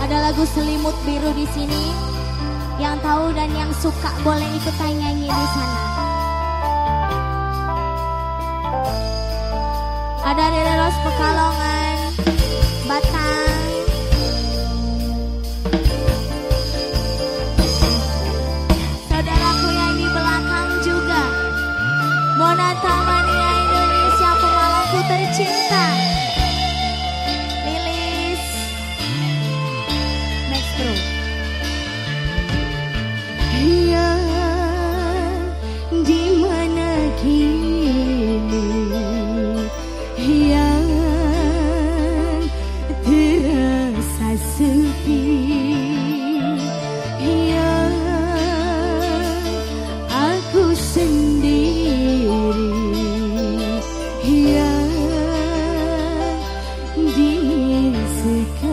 Ada lagu selimut biru di sini. Yang tahu dan yang suka boleh ikut nyanyi di sana. Ada Dede Ros Pekalongan, Batang. Saudaraku yang di belakang juga. Monata Mania Indonesia pemalangku tercinta. forget.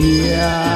Yeah.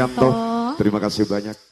Bang Yanto, terima kasih banyak.